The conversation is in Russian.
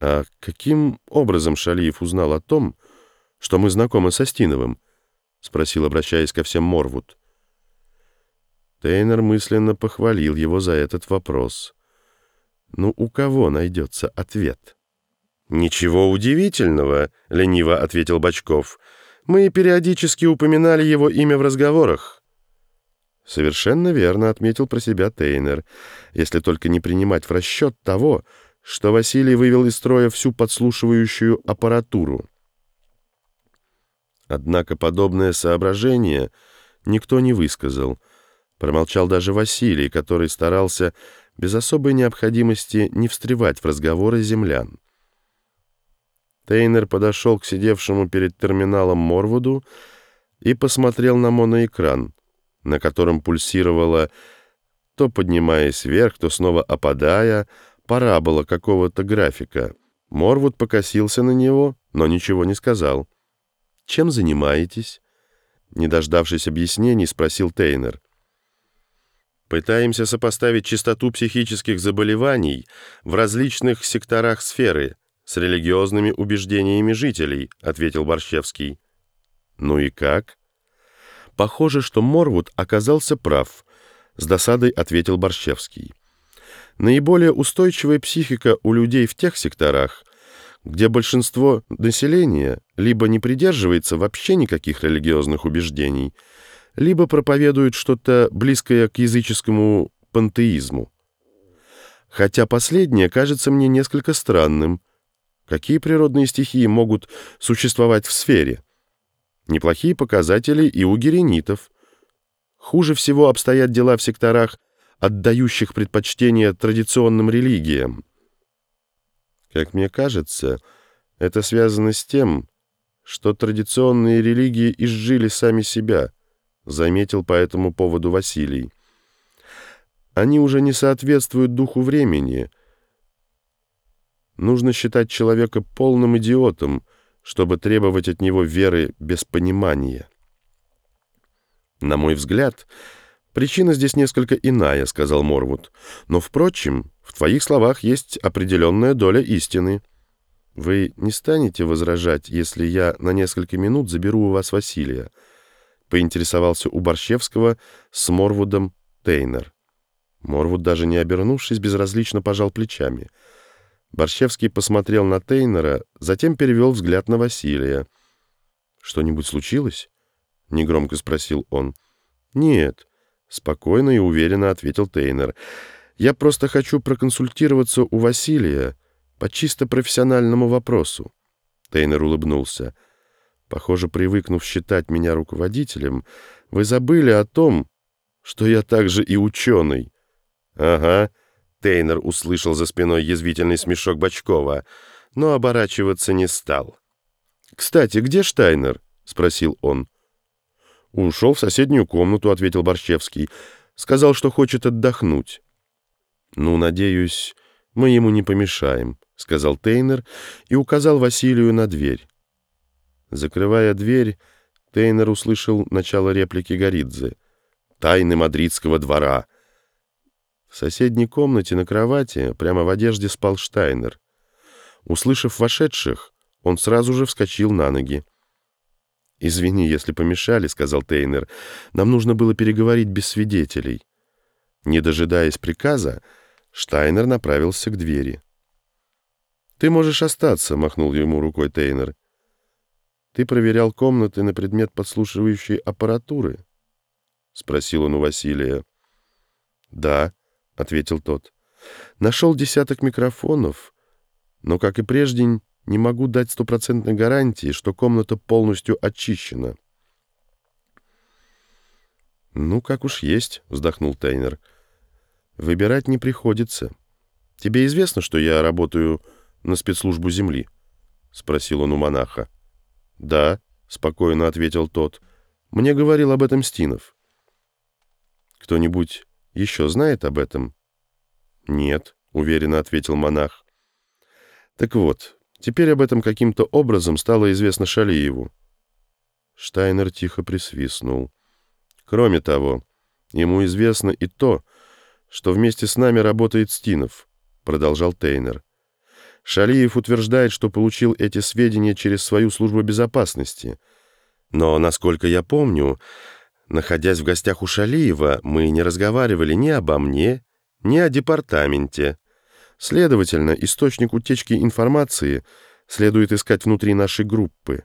А каким образом Шалиев узнал о том, что мы знакомы со Стиновым? Спросил, обращаясь ко всем Морвуд. Тейнер мысленно похвалил его за этот вопрос. Ну, у кого найдется ответ? «Ничего удивительного», — лениво ответил Бочков. «Мы периодически упоминали его имя в разговорах». «Совершенно верно», — отметил про себя Тейнер, если только не принимать в расчет того, что Василий вывел из строя всю подслушивающую аппаратуру. Однако подобное соображение никто не высказал. Промолчал даже Василий, который старался без особой необходимости не встревать в разговоры землян. Тейнер подошел к сидевшему перед терминалом Морвуду и посмотрел на моноэкран, на котором пульсировала, то поднимаясь вверх, то снова опадая, парабола какого-то графика. Морвуд покосился на него, но ничего не сказал. «Чем занимаетесь?» Не дождавшись объяснений, спросил Тейнер. «Пытаемся сопоставить частоту психических заболеваний в различных секторах сферы с религиозными убеждениями жителей», ответил Борщевский. «Ну и как?» «Похоже, что Морвуд оказался прав», — с досадой ответил Борщевский. Наиболее устойчивая психика у людей в тех секторах, где большинство населения либо не придерживается вообще никаких религиозных убеждений, либо проповедует что-то близкое к языческому пантеизму. Хотя последнее кажется мне несколько странным. Какие природные стихии могут существовать в сфере? Неплохие показатели и у геренитов. Хуже всего обстоят дела в секторах отдающих предпочтение традиционным религиям. Как мне кажется, это связано с тем, что традиционные религии изжили сами себя, заметил по этому поводу Василий. Они уже не соответствуют духу времени. Нужно считать человека полным идиотом, чтобы требовать от него веры без понимания. На мой взгляд, «Причина здесь несколько иная», — сказал Морвуд. «Но, впрочем, в твоих словах есть определенная доля истины. Вы не станете возражать, если я на несколько минут заберу у вас Василия?» — поинтересовался у Борщевского с Морвудом Тейнер. Морвуд, даже не обернувшись, безразлично пожал плечами. Борщевский посмотрел на Тейнера, затем перевел взгляд на Василия. «Что-нибудь случилось?» — негромко спросил он. «Нет». Спокойно и уверенно ответил Тейнер. «Я просто хочу проконсультироваться у Василия по чисто профессиональному вопросу». Тейнер улыбнулся. «Похоже, привыкнув считать меня руководителем, вы забыли о том, что я также и ученый». «Ага», — Тейнер услышал за спиной язвительный смешок Бочкова, но оборачиваться не стал. «Кстати, где Штайнер?» — спросил он. «Ушел в соседнюю комнату», — ответил Борщевский. «Сказал, что хочет отдохнуть». «Ну, надеюсь, мы ему не помешаем», — сказал Тейнер и указал Василию на дверь. Закрывая дверь, Тейнер услышал начало реплики Горидзе. «Тайны мадридского двора». В соседней комнате на кровати прямо в одежде спал Штайнер. Услышав вошедших, он сразу же вскочил на ноги. «Извини, если помешали», — сказал Тейнер. «Нам нужно было переговорить без свидетелей». Не дожидаясь приказа, Штайнер направился к двери. «Ты можешь остаться», — махнул ему рукой Тейнер. «Ты проверял комнаты на предмет подслушивающей аппаратуры?» — спросил он у Василия. «Да», — ответил тот. «Нашел десяток микрофонов, но, как и прежде, не могу дать стопроцентной гарантии, что комната полностью очищена. «Ну, как уж есть», — вздохнул Тейнер. «Выбирать не приходится. Тебе известно, что я работаю на спецслужбу Земли?» — спросил он у монаха. «Да», — спокойно ответил тот. «Мне говорил об этом Стинов». «Кто-нибудь еще знает об этом?» «Нет», — уверенно ответил монах. «Так вот, Теперь об этом каким-то образом стало известно Шалиеву. Штайнер тихо присвистнул. Кроме того, ему известно и то, что вместе с нами работает Стинов, продолжал Тейнер. Шалиев утверждает, что получил эти сведения через свою службу безопасности. Но, насколько я помню, находясь в гостях у Шалиева, мы не разговаривали ни обо мне, ни о департаменте. Следовательно, источник утечки информации следует искать внутри нашей группы.